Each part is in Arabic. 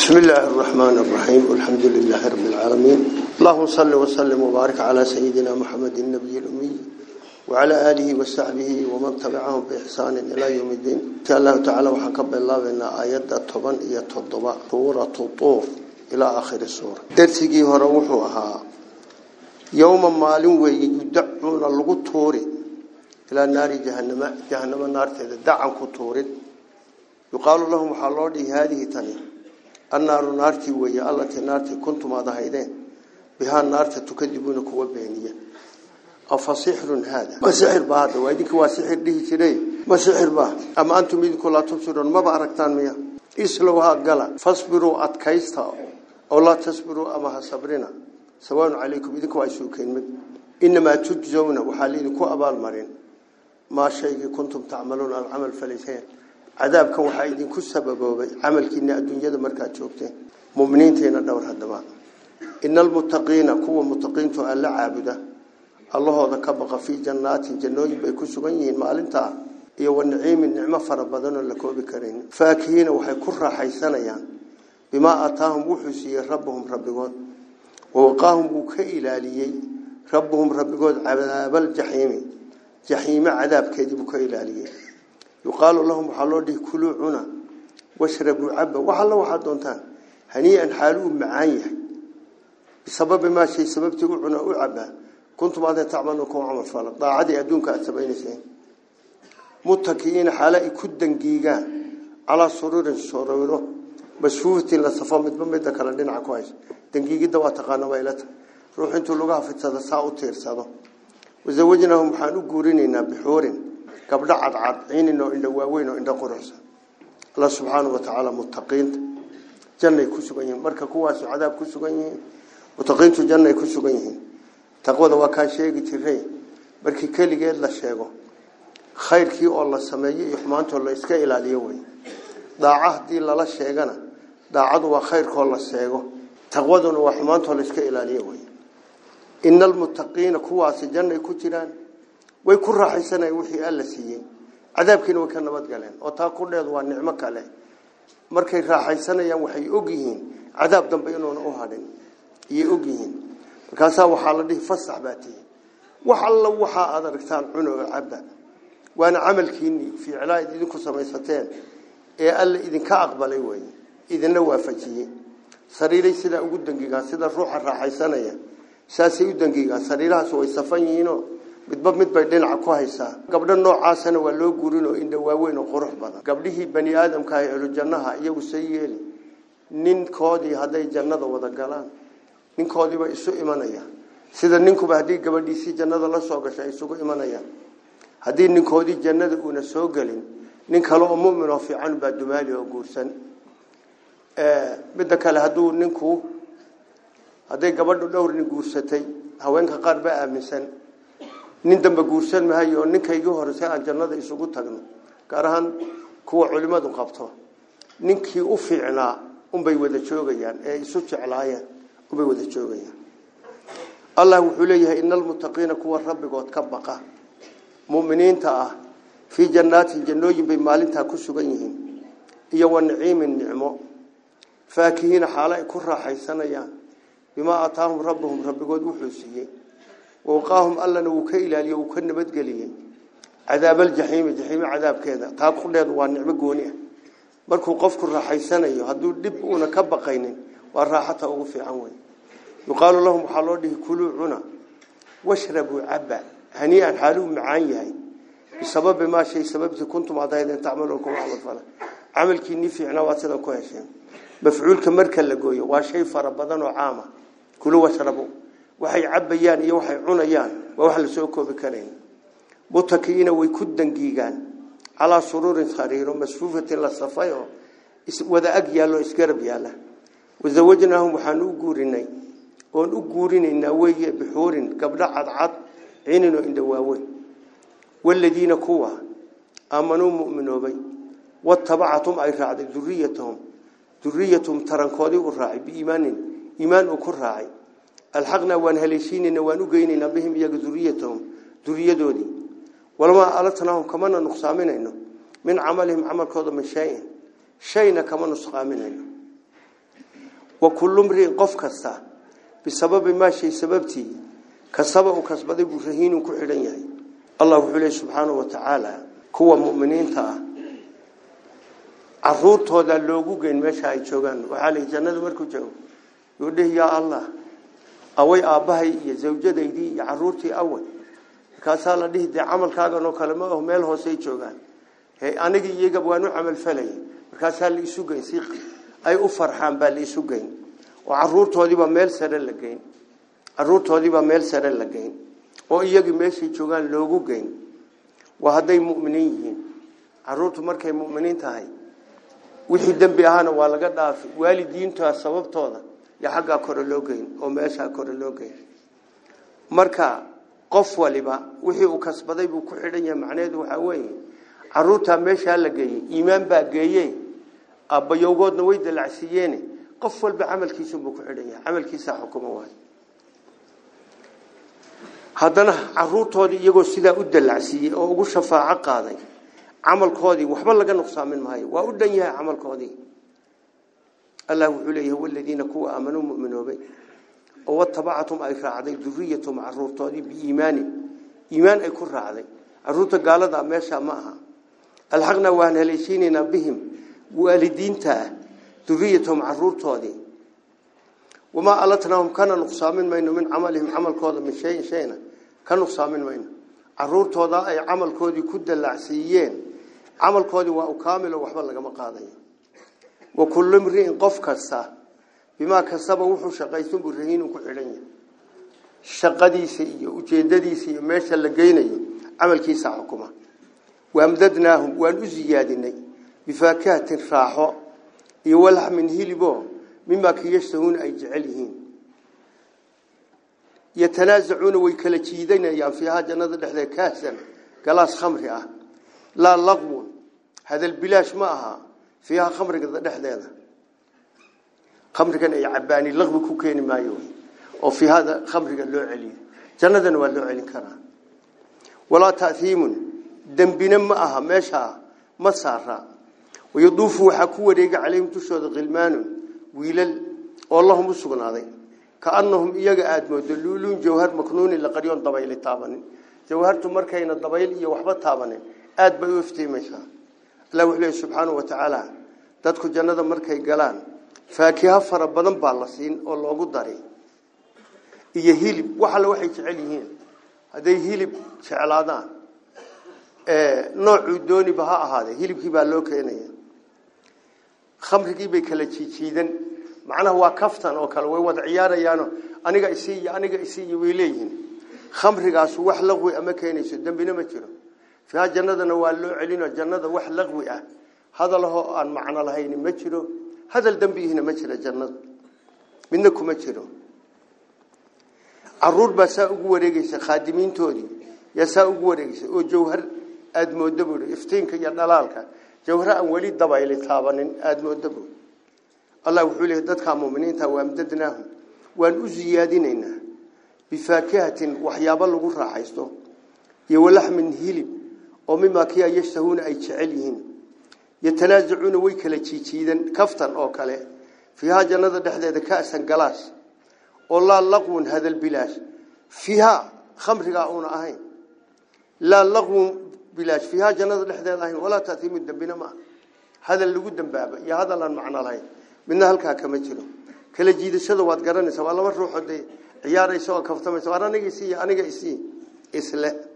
بسم الله الرحمن الرحيم والحمد لله رب العالمين اللهم صل وسلم وبارك على سيدنا محمد النبي الأمي وعلى آله وصحبه ومن تبعهم بإحسان إلى يوم الدين إن الله تعالى وحكب الله بأن آيات الطبن هي التضبع طورة طور إلى آخر السورة إرتقي وروحها يوما مال ويدعون اللغو إلى نار جهنم جهنم النار تدعون كتور يقال لهم حلودي هذه تنين النار نارتي ويا الله تنارتي كنت ما ذهيدين بها النار تكذبون كوا بينية أفسحر هذا ما سحر بهذا وإذنك واسحر ليه تري ما سحر به أما أنتم إذنك لا تبصرون ما بأركتان مياه إسلوها قلع فاسبروا أتكيستا أو لا تسبروا أما هصبرنا سواء عليكم إذنك واسوكين مد إنما تجزون وحالي إذنك أبال مرين ما شيء كنتم تعملون العمل فليسين cadaabka waxaa idinku sababoobay camalkiina adduunyada markaad joogteen muminiinteena dhowr hadaba ina almuttaqiina kuwa muttaqiintu alla caabuda allahooda ka baqa fii jannaatin jannooyin bay ku sugan yihiin maalintaa iyo wanaciimin nicmo fara badanoo la koobi karan faakihiina waxay ku raaxaysanayaan bimaa aataahum wuxuu siiyey rabbahum rabbigood wawaqaahum wuu ka ilaaliyey rabbuhum rabbigood cadaabal jaxiimi jaxiime cadaabkeedii buu ka ilaaliyey يقال لهم حلودي دي عنا واشربوا عبا وحلو واحد دونتان هنيئا حالو معايا بسبب ما شيء سببته عنا وعبا كنت بعد تعملوا كون عمل فلا عادي ادونك اتبعين سنين متكئين حالا كدن جيجا على سرور سرور مشفوفة لصفا مدمد كلا دين عكواش تنجيجي دوا تقانا ويلته روح انتو لغا في التدساء وتير سادو وزوجناهم حانو قورينينا بحورين gabdho cadcad ciininoo indha waaweyn oo indha quruxsan alla subxaanau watacaala muttaqiinta jannay ku sugan yihiin marka kuwaasu cadaab ku sugan yihiin muttaqiintu jannay ku sugan yihiin taqwada waa kaan sheegi jiray markii keligeed la sheego khayrkii oo la sameeyo iyo xumaantoo la iska ilaaliyo wey daaca haddii lala sheegana daacadu waa khayrkoo la sheego taqwaduna waa xumaantoo la iska ilaaliyo wey ina almuttaqiina kuwaasi jannay ku jiraan way ku raaxaysanayeen wixii alla siiyey cadaabkiina way ka nabad galeen oo taa ku dheed waa nicmo kale markay raaxaysanayaan waxay og yihiin cadaab dambe inuuna u hadhin iyay og yihiin markaasaa waxaa la dhihi fasax baa tihi wax alla waxaa aad aragtaan cuno oo cabba waana camalkiinnii fiiclaa id idinku samaysateen ee alla idinka aqbalay weeye idinla waafajiyey sariiray sidaa ugu dangigaa sida ruuxa raaxaysanaya saasay u dangigaa sariirahaas way safan yihiinoo midba mid bay dhinaca ku haysaa gabdho noocaasana waa loo guurinoo indhawaaweyn oo qurux badan gabdhihii bani aadamkaah culujannaha iyagu say yeeli ninkoodii hadday jannada wada galaan ninkoodiiba isu imanaya sida ninkuba hadii gabadhiisii jannada la soo gashay isugu imanayaan hadii ninkoodii jannada uuna soo gelin nin kale oo mumin oo fiican baa dumaali oo guursan midda kale hadduu ninku haday gabadhu dhowr nin guursatay haweenka qaar baa aaminsan nin dambe guursan mahay oo hore si aan jannada isugu tagno gaar ahaan kuwa culimmadu qabto ninkii u fiicnaa unbay wada joogayaan ee isu jeclaayeen unbay wada joogayaan allah wuxuu leeyahay ina almuttaqiina kuwa rabbigood ka baqa muminiinta ah fii jannaatin jannooyin bay maalintaa ku sugan yihiin iyo wa niciimin nicmo faakihiina xaalo ay ku raaxaysanayaan bimaa aataahum rabbuhum rabbigood wuxuu siiyey ووقاهم ألا نوكيلا ليوكن بدقليه عذاب الجحيم الجحيم عذاب كذا تاب خليد والنعمة قونية مركو قفك راح أيه هدو دبقونا كبقين والراحة أغفي عنوين يقال لهم حلوده كلوا عنا واشربوا عبا هنيئا حالهم معايا بسبب ما شيء سبب كنتم عضايدا تعملوكم عمل فلا عملك النفي عنا واتدا كوهشين مفعول مركا لقوية وشيء فربضان وعامة كلوا واشربوا waxay cabayaan iyo waxay cunayaan waa wax la soo koobi karayn mutakiina way ku dangiigaan calaa suruurin khariiro masfuufatin la safayo wada ag is isgarab yaalla wazawajnaahum waxaan u guurinay oon u guurinaynaa weeye bixuurin gabdho cadcad cininoo indhawaaweyn waaladiina kuwa aamanuu mu'minoobay watabacathum ay raacday duriyatahum duriyatahum tarankoodii u raacay biiimaanin iimaan uu ku raacay alxaqna waan haleeshiinayna waan u geynaynaa bihim iyaga duriyatahum duriyadoodii walamaa alatnaahum kamana nuqsaaminayno min camalihim camalkooda min shayin shayna kama nusqaaminayno wa kullu mriin qof kasta bisababi maa shay sababtii kasaba uu kasbaday buu rahiinun ku xidhan yahay allah wuxuu leeyahy subxaanahu wa tacaala kuwa mu'miniinta ah caruurtoodaa loogu geyn meesha ay joogaan waxaa layihi jannada markuu joogo yuudhihi yaa allah away aabbahay iyo zawjadaydii iyo caruurtii away markaasaa la dhihi dee camalkaagan oo kale ma aho meel hoosey joogaan anigii iyaga waan u camalfalayay markaasaa la isu geyn si ay u farxaan baa la isu geyn oo caruurtoodiibaa meel sare la geyn caruurtoodiibaa meel sare la oo iyagii meeshay joogaan loogu geyn waa hadday mu'miniin yihiin caruurtu markay mu'miniin tahay wixii dembi ahaana waa laga dhaafi waalidiintaa sababtooda iyo xaggaa kore loo geyn oo meeshaa kore loo geyn marka qof waliba wixii uu kasbaday buu ku xidhan yahay macnaheedu waxaa weeye caruurtaa meeshaa la geeyey iimaan baa geeye abbayowgoodna way dalacsiiyeene qof walba camalkiisunbuu ku xidhan yahay camalkiisaa xukuma waay haddana caruurtoodii iyagoo sidaa u dalacsiiyey oo ugu shafaaco qaaday camalkoodii waxba laga nuqsaamin maayo waa u dhan yahay camalkoodii الله وعليه هو الذين كوا آمنوا مؤمنوا بي واتبعتهم أي راعدي ذريتهم عرورتهم بإيمان إيمان أي كل راعدي عرورتا قال ذا شاء معها الحقنا وأن هليسيننا بهم والدين تاه ذريتهم عرورتهم وما ألتناهم كان ما إنه من عملهم عمل كودا من شيء شينا كان ما إنه مين عرورتهم أي عمل كودي كد العسيين عمل كودي وأكامل وحبا لقم قاضي وكل امرئ قف كسا بما كسب وحو شقيسن برهين ku xiran shaqadiisa iyo ujeedadiisa iyo meesha la geynayo amalkiisa xukuma waamdadnaahum waan u ziyaadinay bifaakahatin raaxo iyo walhamin hilibo mima kiyashtahuun ay jecel yihiin yatanaazacuuna way kala jiidanayaan fiihaa jannada dhexdeed kaahsan galaas khamri ah laa laqwun hadal bilaash ma aha فيها خمر قد دحديده خمر كان يعباني إيه لغب كو كيني مايو وفي هذا خمر قد لو عليه جندا ولا علين كرا ولا تاثيم ذنبنا ما اها مشى ما سارا ويضوف وحكو وريق عليهم تشود غلمان ويلل والله مسغنادي كانهم iyaga aad moodo luulun jawhar maknuun la qariyon dabayl taabanin jawhartu markayna dabayl iyo waxba taabanin aad alla wuxuu leeyahay subxaanahu wa tacaala dadku jannada markay galaan faakiha fara badan baa la siin oo loogu dari iyo hilib wax alle waxay jecel yihiin hadday hilib jeclaadaan noocuu dooniba ha ahaadee hilibkii baa loo keenaya khamrigii bay kala jiijiidan macnaha waa kaftan oo kale way wada ciyaarayaano aniga isiiyo aniga isiiyo way leeyihiin khamrigaas wax laqwi ama keenayso dembina ma jiro fiiha jannadana waa loo celino jannada wax laqwi ah hadalahoo aan macno lahayn ma jiro hadal dembigihina ma jira jannada midna kuma jiro caruur baa saa ugu wareegeysa khaadimiintoodii yaa saa ugu wareegeysa oo jawhar aada moodo buui iftiinka iyo dhalaalka jawhar aan weli dabayli taabanin aada moodo buu allah wuxuu leeyahy dadka muuminiinta wa amdadnaahum waan u siyaadinaynaa bifaakihatin waxyaabo lagu raaxaysto iyo walaxmin hilib oo mima kiya yashtahuuna ay jecel yihiin yatanaasacuuna way kala jiijiidan kaftan oo kale fiihaa jannada dhexdeeda ka'san galaas oo laa laqwun hadal bilaash fiihaa khamrigaa uuna ahayn laa laqwun bilaash fiihaa jannada dhexdeeda ahayn walaa ta'tiimu dambina maaha hadal lagu dambaaba iyo hadal aan macno lahayn midna halkaa kama jiro kala jiidashada waad garanaysaa waa laba ruuxoo dee ciyaaraysa oo kaftamaysa war aniga isii aniga isii isle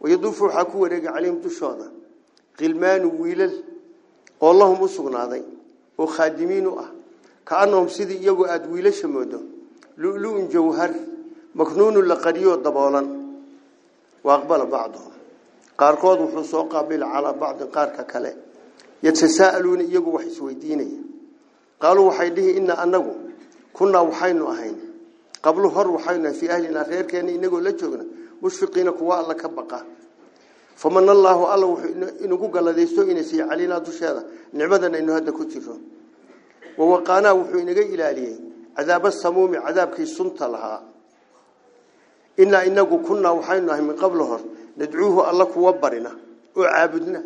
ويضيف حكو ورق عليهم تشوضا غلمان ويلل اللهم أسغناضي وخادمين أه كأنهم سيدي يقو أد ويلش مودو لؤلؤ جوهر مكنون لقريو دبولا وأقبل بعضهم قاركود وحسو قابل على بعض قارك كله يتساءلون يقو وحيس ويديني قالوا وحيده إن أنه كنا وحين أهين قبل هر وحين في أهلنا خير كان إنه لجوغنا mushfiqiina kuwa alla ka baqa faman allahu alla wuxuu inagu galadaysto inay sii caliinaa dusheeda nicmadan aynu hadda ku jiro wawaqaanaa wuxuu inaga ilaaliyey cadaaba samuumi cadaabkii sunta lahaa inaa inagu kunaa waxaynu nahay min qabli hor nadcuuhu alla kuwa barina oo caabudna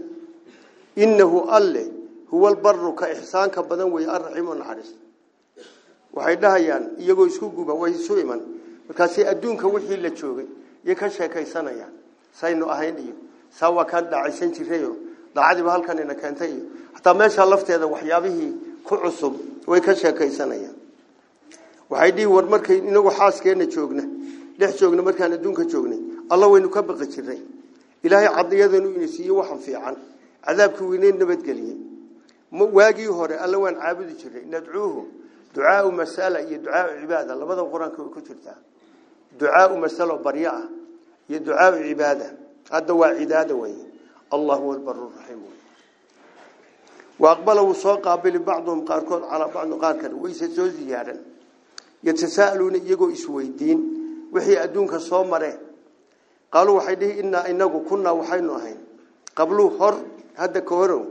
inahu alle huwa lbaru ka ixsaanka badan weeye alraxiimu naxariis waxay dhahayaan iyagoo isku guba way isu iman markaasi adduunka wixii la joogay iyo ka sheekaysanaya saynu ahayn iyo sawa kan dhacaysan jirayo dacadiiba halkan ina keentay iyo hataa meesha lafteeda waxyaabihii ku cusub way ka sheekaysanayaan waxay dhihi war markay inagu xaaskeena joogna dhex joogna markaan adduunka joognay alla waynu ka baqi jiray ilaahay cadiyadanu ina siiye waxan fiican cadaabkii weyneyn nabadgeliyey waagii hore alla waan caabudi jiray nadcuuhu ducaau masala iyo ducaau cibaada labada qur-aanka way ku jirtaa دعاء مسألة بريئة دعاء عبادة هذا هو عدادة وين الله هو البر الرحيم وصاق صوقا بعضهم قاركون على بعض قاركون ويسسوا زيارا يتساءلون إسوي الدين وحي أدونك صومره قالوا وحيده إنا إنكو كنا وحينا هين قبلوا هر هذا كورو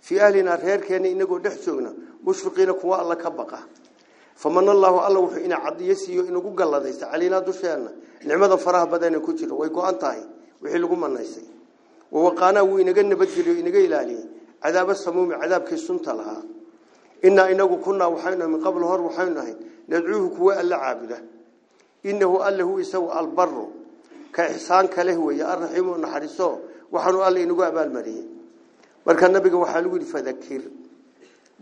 في أهلنا رهير كان إنكو دحسونا مشفقين كواء الله كبقى faman allahu alla wuxuu ina cadiyo siiyo inugu galladaysta calaynaa dusheena nicmada faraha badane ku jiro way go-an tahay wixii lagu manaysay wawaqaanaa wuu inaga nabadgeliyo inaga ilaaliyey cadaaba samuumi cadaabkii sunta lahaa innaa inagu kunnaa waxaynu min qabl hor waxaynu ahayd nadcuuhu kuwa alla caabuda innahu allahu isagu albaru ka ixsaanka leh weeye arraxiimu naxariiso waxaanu alle inagu abaalmariyey marka nabiga waxaa lagu yidhi fadakir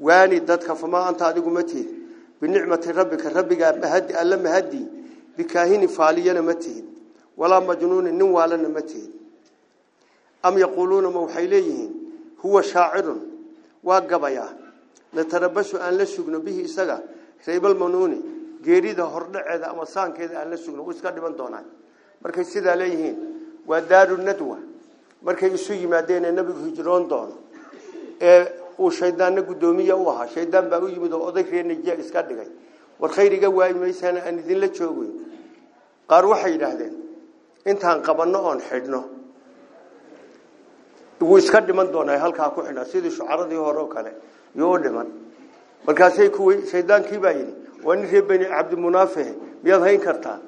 waani dadka famaa anta adigu ma tiid بنعمة ربك ربك مهدي ألا مهدي بكاهين فاليا متهد ولا مجنون نوالا متهد أم يقولون موحيليهن هو شاعر وقبيا نتربس أن لسجن به إساقا ريب المنوني geerida hordhaceeda ama saankeeda aan la sugno iska dhiban doonaan markay sidaa leeyihiin waa daaru nadwa markay isu yimaadeen ee nabigu hijroon doono ee uu shaydaanna guddoomiye u ahaa shaydaan baa u yimid oo oday reenajiya iska dhigay war khayriga waayi maysana aan idinla joogeyn qaar waxay yidhaahdeen intaan qabanno oon xidhno wuu iska dhiman doonaa halkaa ku xidhnaa sidii shucaradii hore kale iyou dhiman markaasay kuwii shayddaankii baa yidhi waa nin reer beni cabdimunaafihe miyaad hayn kartaa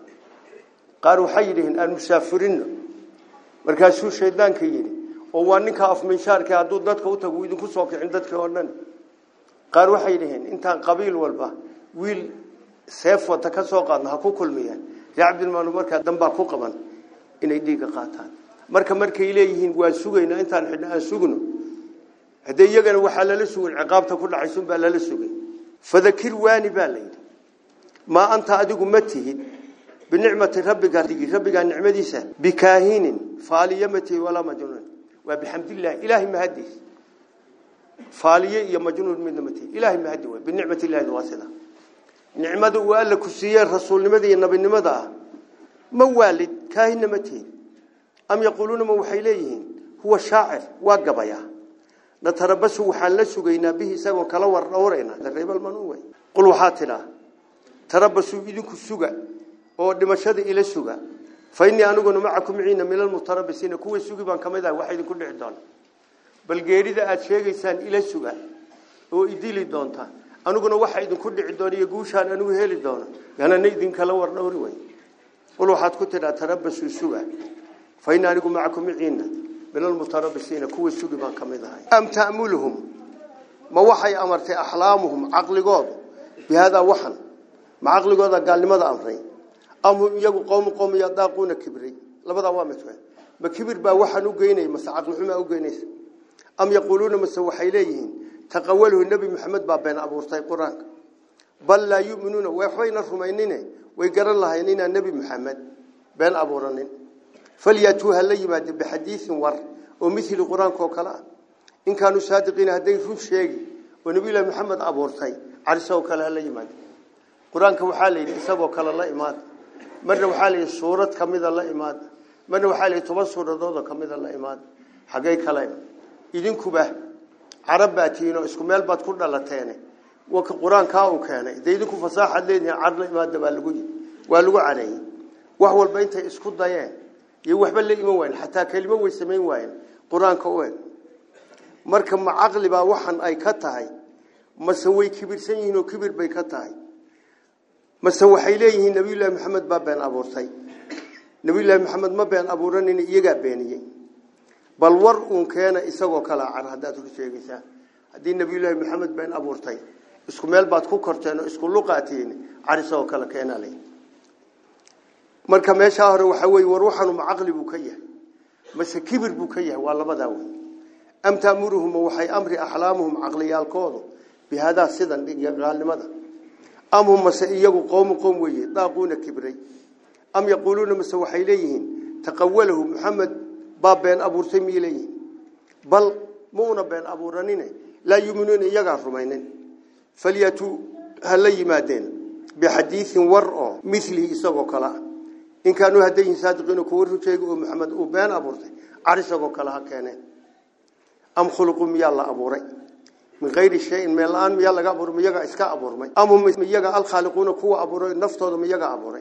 qaar waxay yidhaheen aan musaafirino markaasuu shayddaankii yidhi oo waa ninka afminshaarka hadduu dadka u tago idinku soo kicin dadkii oo dhan qaar waxay dhaheen intaan qabiil walba wiil seef wata ka soo qaadna ha ku kulmiyaan yacbidmaanu markaa danbaa ku qaban inay dhiigga qaataan marka markay leeyihiin waa sugaynaa intaan xidhna aan sugno haddee iyagana waxaa lala sugin ciqaabta ku dhacaysunbaa lala sugay fadakir waani baa layidhi maa anta adigu ma tihid binicmati rabbiga rabbigaa nicmadiisa bikaahinin faaliyamati walaa majnuun وبحمد الله إلهي مهدي فالية يا مجنون من نمتي إلهي مهدي بنعمة الله الواسدة نعمة وقال لك السيار رسول نمدي النبي نمدى موالد كاهن نمتين أم يقولون ما وحيليهن هو شاعر واقبيا نتربسه وحالسه قينا به ساقون كلاور رورينا للريب المنوي قلوا حاتنا تربسوا إذنك السقع ودمشاد إلى السقع فإني أنقل معكم عين من المتربسين كوي السوق بان كمدا واحد كل عدان بل جيريدا أتشيغيسان إلى السوق oo idili doontaan aniguna waxa idin ku dhici doona iyo guushaan anigu heli doona yanana idin kala wardhowri way qul waxaad ku tidhaa tarabasu suga fayna anigu macakum ciina min almutarabisiina kuwa sugi baan ka mid ahay am ta'muluhum ma waxay amartay ahlaamuhum aqligooda bihada waxan ma aqligooda gaalnimada amray amhum iyagu qowmu qowmi yadaaquuna kibri labadaa waa mid ma kibir baa waxaan u geynay mase caqlixumaa u geynaysa am yaquuluuna mase waxay leeyihiin taqawaluhu nebi maxamed baa been abuurtay qur-aanka bal laa yuminuuna waxbayna rumaynine way garan lahayn inaan nebi maxamed been abuuranin falyatuu ha la yimaade bixadiisin war oo mithli qur-aanka oo kale ah in kaanuu saadiqiina hadday run sheegi oo nebiylaahi maxamed abuurtay carisoo kale ha la yimaade qur-aanka waxaa la yidhi isagoo kale la imaada marna waxaa la yidhi suurad ka mida la imaada marna waxaa la yidhi toban suuradoodoo ka mida la imaada xaggay kale idinkuba carab baa tihiin oo isku meel baad ku dhalateene waka qur-aankaa uu keenay dee idinku fasaaxaad leedihiin car la imaada baa lagu yidhi waa lagu caneeyey wax walba intay isku dayeen iyo waxba la iman waayen xataa kelimo way samayn waayeen qur-aanka u eg marka ma caqli baa waxan ay ka tahay mase way kibirsan yihiin oo kibir bay ka tahay mase waxay leeyihiin nabiyullaahi maxamed baa been abuurtay nabiyullaahi maxamed ma been abuuranin iyagaa beeniyey bal war uun keena isagoo kala can haddaad hor sheegaysaa haddii nabiyullaahi maxamed been abuurtay isku meel baad ku korteen oo isku luqaatiin car isagoo kale keenale marka meeshaa hore waxaa weye war waxanuma caqli buu ka yahay mase kibir buu ka yahay waa labadaa wey am taamuruhuma waxay amri axlaamuhum caqliyaalkoodu bihaadaa sidan gaalnimada am hum mase iyagu qowmu qowm weeye daaquuna kibray am yaquuluuna mase waxay leeyihiin taqawalahu muxamed baa been abuurtay miyay leeyihin bal muuna been abuuranine laa yuminuuna iyagaa rumaynin falyatuu ha la yimaadeen bixadiiin war oo milihi isagoo kalea in kaanuu haddayihin saadiqiinu kuwa rusheega oo maxamed uu been abuurtay car isagoo kale ha keeneen am khuluqu miyaa la abuuray من غير شيء من الآن يلا قبر ميجا إسكا أبور مي أم هم ميجا الخالقون كوا أبور النفط هذا ميجا أبور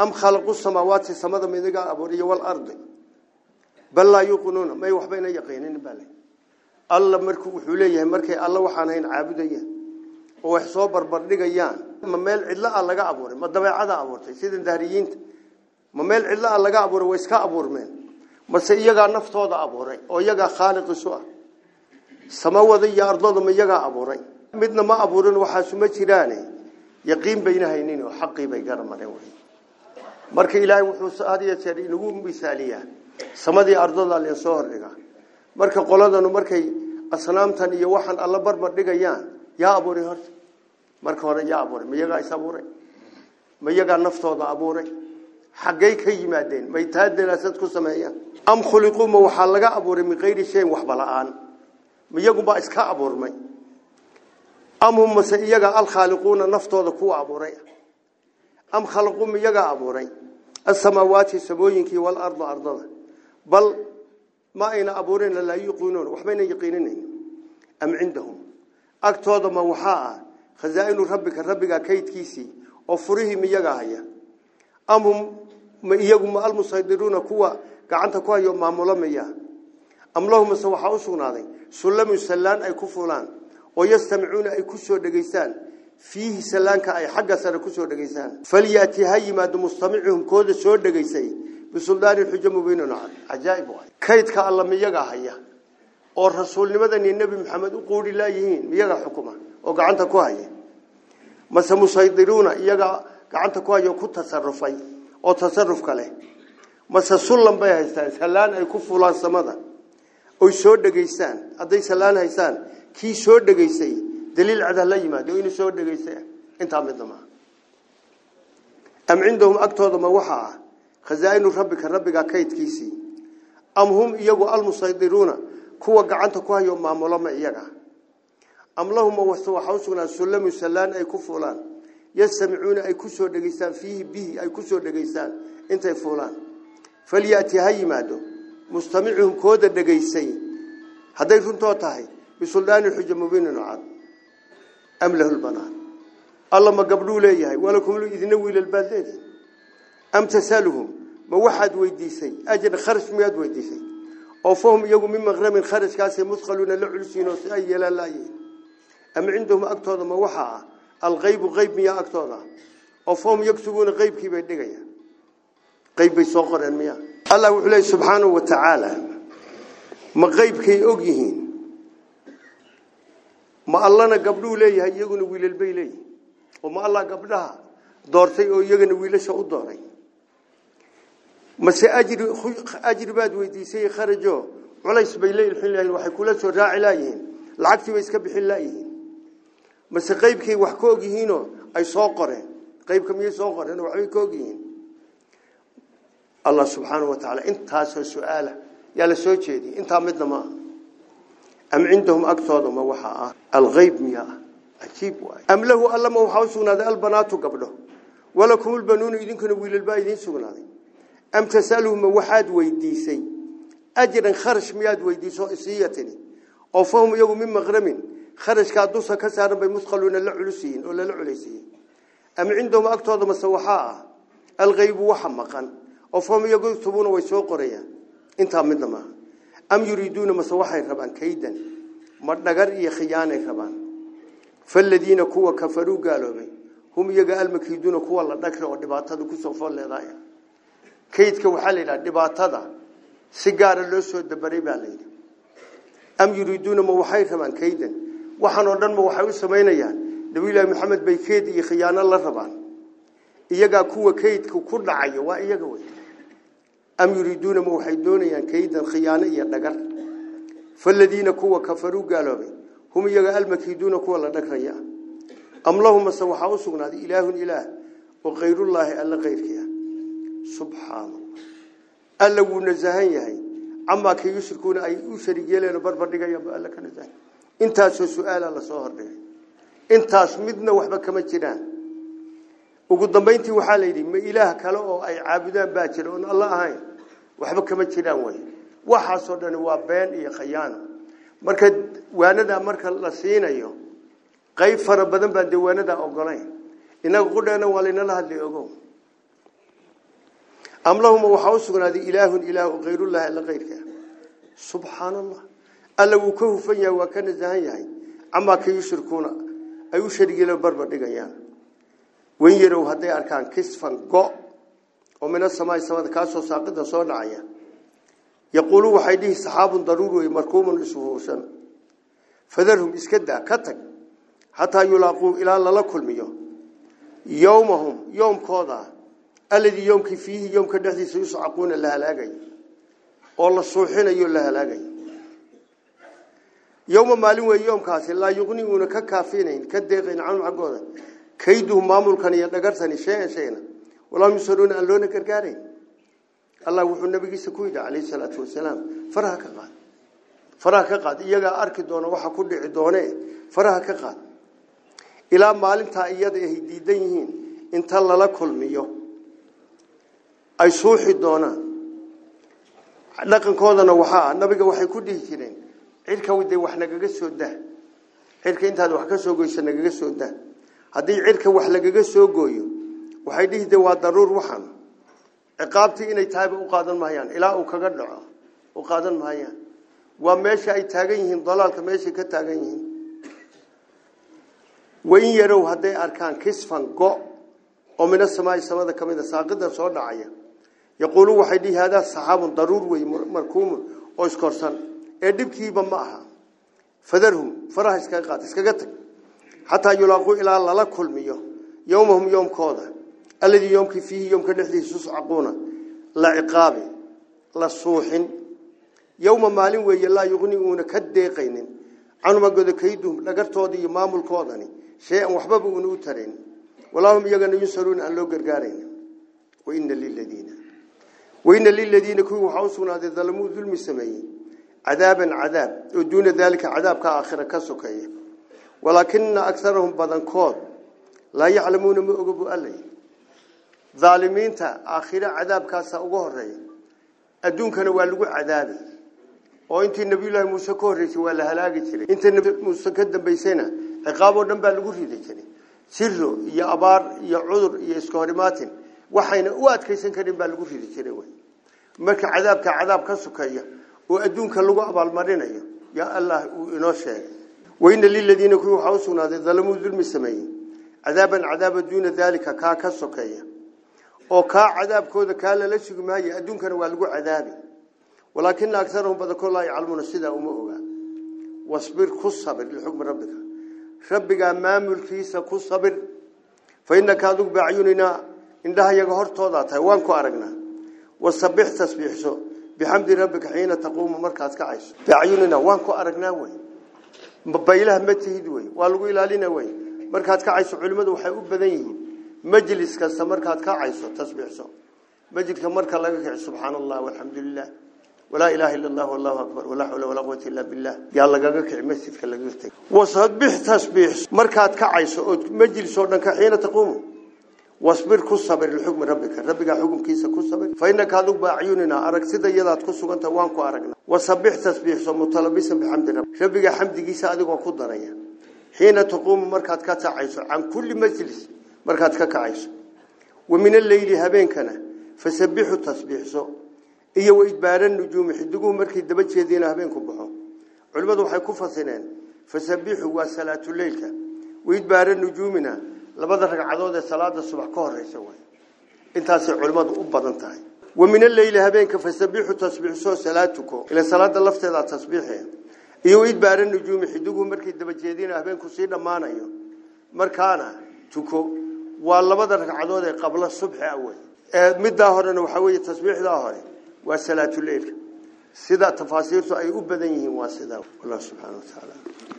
أم خلق السماوات السماء هذا ميجا أبور يوال أرض بل لا يقولون ما يوح بين يقين إن بالي الله مركو حليه مرك الله وحنين عبديه وحصو بربر نجيان ما مال إلا الله قبر ما دبع عدا أبور سيد الدهريين ما مال إلا الله قبر وإسكا أبور مين بس يجا النفط هذا أبور أو يجا خالق السماء samawada iyo ardlada ma iyagaa abuuray midna ma abuurin waxaasu ma jiraane yaqiin bayna haynin oo xaqii bay garmareen wey marka ilaahay wuxuu had iyo jeer inagu misaaliyaa samadii ardada leen soo hordhiga marka qoladanu markay asnaamtan iyo waxaan alla barbar dhigayaan yaa abuuray horta marka hore yaa abuuray ma is abuuray ma naftooda abuuray xaggay ka yimaadeen may taa daraasad ku sameeyaan am khuliquuma waxaa laga abuuray min kayri shayin waxba la miyagunbaa iska abuurmay am hum mase iyagaa alkhaaliquuna naftooda kuwa abuuray am khalaquu miyagaa abuuray asamaawaati samooyinkii waalarda ardada bal ma ayna abuurina laa yuqiinuuna waxbayna yaqiininayn am cindahum agtooda ma waxaa ah khazaa'inu rabbika rabbigaa kaydkiisii oo furihii miyagaa haya am hum ma iyagu ma almusaydiruuna kuwa gacanta ku hayo maamulo miyaa am lahum mase waxaa u sugnaaday سلم سلان أي كفلان ويستمعون أي كسو دقيسان فيه سلان كأي حق سنة كسو دقيسان فليأتي هاي ماد مستمعهم كود سو دقيسي بسلطان الحجم بيننا عجائب واحد كيد كالله ميجا هيا oo rasuulnimadani nabi maxamed u qoori laayihiin iyaga xukuma oo gacanta ku haya mase musaydiruuna iyaga gacanta ku haya ku tasarrufay oo tasarruf kale mase sulan bay haystaan salaan ay ku fulaan samada oy soo dhegaystaan hadday salaan haystaan kii soo dhegaysay daliil cada la yimaado inuu soo dhegaystay intaa midna maaha am cindahum agtooda ma waxa ah khazaainu rabbika rabbiga kaydkiisii am hum iyagu almusaydiruuna kuwa gacanta ku hayo maamuloma iyaga am lahum waxa u sugnaa sullamu salaan ay ku fuulaan yastamicuuna ay ku soo dhegaystaan fiihi bihi ay ku soo dhegaystaan intay fuulaan falyati ha yimaado mustamicuhum kooda dhegaysay hadday runtoo tahay bisuldaani xujo mubiinin oo cad am lahu lbanaan alla ma gabdhuu leeyahay walakum idina wiilal baad leedihi am tasaluhum ma waxaad weydiisay ajra kharash miyaad weydiisay oo fahum iyagu min maqramin kharashkaasay musqaluuna la culisiinoo si ay yeelaan laayeen ama cindahum agtooda ma waxaa ah alqaybu qayb miyaa agtooda oo fahum yagsubuuna qaybkiibay dhigayaan qayb bay soo qoreen miya allah wuxuu leeyahay subxaanahu wa tacaala ma qaybkay og yihiin ma allana gabdhuu leeyahay iyaguna wiilal bay leeyihiin oo ma allah gabdhaha doortay oo iyagana wiilasha u dooray mase ajri ajri baad weydiisay kharajo culays bay leeyihiin leeyihiin waxay kula soo raaci laayihiin lacagtii way iska bixin laayihiin mase qaybkay wax ka og yihiinoo ay soo qoreen qaybka miyay soo qoreen waxbay ka og yihiin الله سبحانه وتعالى انت هذا السؤال يا لا انت مدنا ما ام عندهم اكثر ما وحا الغيب ميا اجيب واي ام له الله ما وحا سغناده البنات قبله ولكم البنون يدينكن ويل البا يدين سغناده ام تسالهم ما وحاد ويديسي اجرا خرج مياد ويديسو اسيتني او فهم يوم من مغرم خرج كادوسا بين مثقلون لعلسين ولا لعلسين ام عندهم اكثر ما سوحا الغيب وحمقا وفهم يكتبون ويسوق قريا انت من ما ام يريدون مسوحي ربان كيدا مدغر يا خيانه ربان فالذين كوا كفروا قالوا هم يغا المكيدون كوا لا دكر او dhibaatada ku soo fool leedahay kaydka waxa la yiraahdaa dhibaatada si gaar ah loo soo dabaray baa la yiraahdaa am yuriduna ma waxay rabaan kaydan waxaan oo dhan ma waxay u sameynayaan nabiga maxamed bay kayd iyo khiyaano la rabaan iyaga kuwa kaydka ku dhacayo waa iyaga way am yuriiduuna ma waxay doonayaan kaydan khiyaano iyo dhagar faladiina kuwa kafaruu gaaloobay hum iyaga almakiiduuna kuwa la dhagraya am lahumase waxaa u sugnaaday ilaahun ilaah oo khayrullaahi alla kayrkii ah subxaana alla wuu nasahan yahay camaa ka yushrikuuna ay u sharig yeeleen barbar dhigayaanba alla ka nasahan intaasoo su-aala lasoo hordhigay intaas midna waxba kama jiraan ugu dambeyntii waxaa la yidhi ma ilaah kale oo ay caabudaan baa jira oon alla ahayn waxba kama jiraan wey waxaasoo dhani waa been iyo khayaano marka waanadaa marka la siinayo qayb fara badan baan dee waanadaa ogolayn inaga qudheena waa laynala hadla ogo am lahuma waxaa u sugnaaday ilaahun ilaahu kayrullahi alla kayrka subxaana allah alla wuu ka hufan yahay waa ka nasahan yahay camaa ka yushrikuuna ay u sharigila barba dhigayaan wan yarow hadday arkaan kisfan go oo mina samaai samada kaasoo saaqida soo dhacaya yaquulu waxay dhihi saxaabun daruur wey markuumun ishuhuusan fadarhum iska daa ka tag xataa yulaaquu ilaa lala kulmiyo yowmahum yowmkooda alladii yowmkii fiihi yowmka dhexdiisa yuscaquuna la halaagay oo la suuxinayo la halaagay yowma maalin wey yowmkaasi laa yuqni uuna ka kaafinayn ka deeqayn canum xaggooda kayduhu maamulkan iyo dhagartani shayan shayna walaa yusaluuna aan loona gargaarayn allah wuxuu nabigiisa ku yidhi calayhi salaatu wasalaam faraha ka qaad faraha ka qaad iyagaa arki doona waxa ku dhici doonee faraha ka qaad ilaa maalintaa iyada ay diidan yihiin inta lala kulmiyo ay suuxi doonaan dhaqankoodana waxaa nabiga waxay ku dhihi jireen cirka wide wax nagaga soo dah cirka intaad wax ka soo goyso nagaga soo dah haddii cirka wax lagaga soo gooyo waxay dhihide waa daruur waxan ciqaabtii inay tahayba u qaadan mahayaan ilaa uu kaga dhaco u qaadan mahayaan waa meesha ay taagan yihiin dalaalka meeshay ka taagan yihiin wain yarow hadday arkaan kisfan go oo mina samaayi samada ka mid a saaqidan soo dhacaya yaquulu waxay dhihi hadaa saxaabun daruur wey markuumun oo iskorsan ee dhibkiiba ma aha fadarhum faraha iskaga qaata iskaga tag حتى يلاقوا إلى الله لكل مية يومهم يوم كودا الذي يومك فيه يوم كنحدي سسعقونا لا عقاب لا صوح يوم مالين ويلا يغنيون كديقين عنو ما قد كيدهم لقرتودي مامل كوداني شيئا وحبب ونوترين ولا هم يغن ينصرون أن لو قرقارين وإن للذين وإن للذين كوا حوصنا ذي ظلموا ذلم السمين عذابا عذاب ودون ذلك عذاب كآخر كسكيه ولكن أكثرهم بدنكود لا يعلمون ما أقبوا ألي ظالمين تا آخر عذاب كاسا أقوه رأي أدون كانوا والقوا عذابي وإنت النبي الله موسى كوريتي ولا هلاقي تري إنت النبي موسى كدن بيسينا عقابه دنبا لقوه تري سره يا أبار يا عذر يا إسكهرماتين waxayna u adkeysan karin baa lagu ridi jiray way marka cadaabka cadaab ka sukaya oo adduunka lagu abaalmarinayo yaa allah uu inoo sheegay وإن للذين كيو حوصنا ظلموا ظلم السماء عذابا عذاب دون ذلك كا كسكية أو كا عذاب كود كا للشق ماي أدون كانوا والقوا عذابي ولكن أكثرهم بذكر الله يعلمون السيدة أمؤها واصبر كصبر لحكم ربك ربك ما ملكيس كصبر فإنك أدوك بعيوننا إن لها يغهر توضعتها وانكو أرقنا وصبح تسبيح سو بحمد ربك حين تقوم مركز كعيش بعيوننا وانكو أرقنا وين baylaha ma tihid wey waa lagu ilaalina wey markaad ka cayso culimmadu waxay u badan yihiin majlis kasta markaad ka cayso tasbiixso majliska marka laga kici subxaana allah walxamdulilah walaa ilaaha illa allah wallahu akbar walaa xawla walaa quwata illaa billah yaa lagaga kici masjidka lagaga teg wasabix tasbiix markaad ka cayso ood majlis oo dhan ka xiina taquumu واصبر كصبر الحكم ربك ربك حكم كيسا كصبر فإنك هذوك بعيوننا أرك سيدا يلات كسوك أنت وانكو أركنا وصبح تسبيح سمو طلبيس بحمد رب ربك حمد كيس أدوك وكود دريا حين تقوم مركات كتعيسو عن كل مجلس مركات كتعيسو ومن الليل هبين كنا فسبح تسبيح سو إيه وإدبار النجوم حدقوا مركي دبج دينا هبين كبحو علمات وحي كفصنين فسبحوا وصلاة الليل وإدبار النجومنا labada ragcadood salaada subax ka horeysa way intaas ay culimadu u badan tahay ومن الليل هبينك فسبحوا تسبيح سو صلاتك ila salaada lafteeda تسبيح iyo id baaran nujum xidugu markii daba jeedina habayku si dhamaanayo markana tuko waa labada ragcadood qabla subax away ee midda horena waxa weeye tasbiixda hore waa salaatul layl sida tafaasiirtu ay u badan yihiin waa sida wallahi subhanahu wa ta'ala